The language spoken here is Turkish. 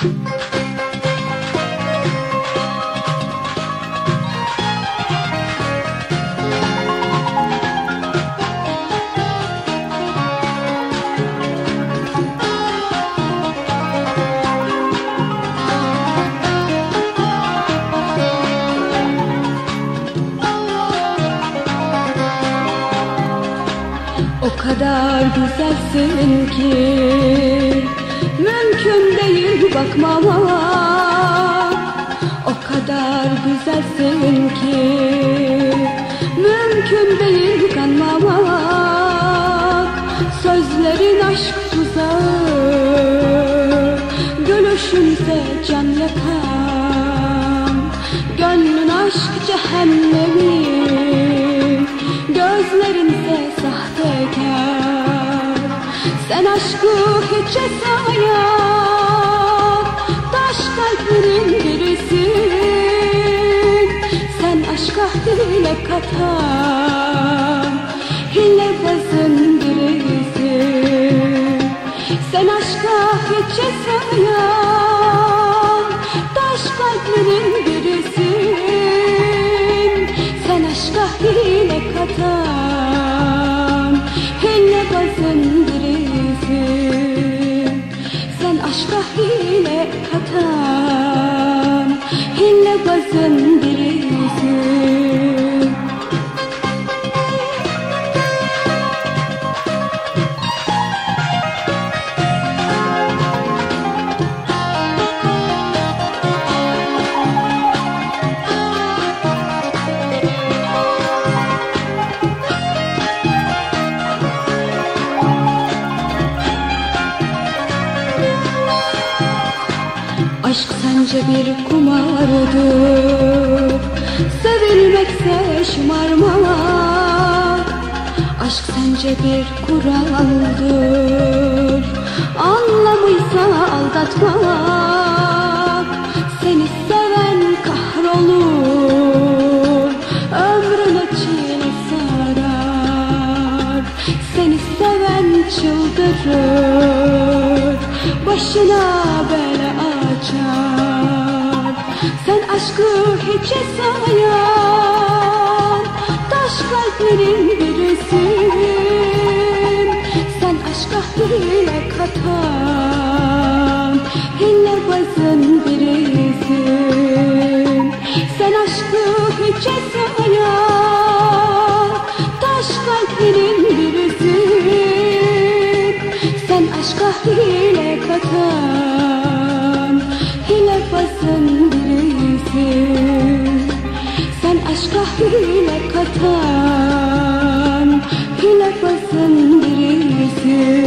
O kadar güzelsin ki. Mümkün değil bakmama. O kadar güzelsin ki. Mümkün değil kanmamak Sözlerin aşk tuzağı. Gülüşünse can yakan Gönlün aşk cehennemi aşkı hiçe sayan Taş kalplerin birisin Sen aşka hile katan Hilebazın birisin. Sen aşka hiçe sayan Taş kalplerin birisin Sen aşka hile katan hile katan Hilebazın birisin Sence bir kumardır Sevilmekse şımarmamak Aşk sence bir kuraldır Anlamıysa aldatmamak Seni seven kahrolur. Ömrüne çile sarar. Seni seven çıldırır. Başına bela açar Sen aşkı hiçe sayan Taş kalplerin birisin. Sen aşka hile katan Hilebazın birisin. Sen aşkı hiçe sayan Taş kalplerin birisin. Sen aşka hile katan Hilebazın birisin Sen aşka hile katan Hilebazın birisin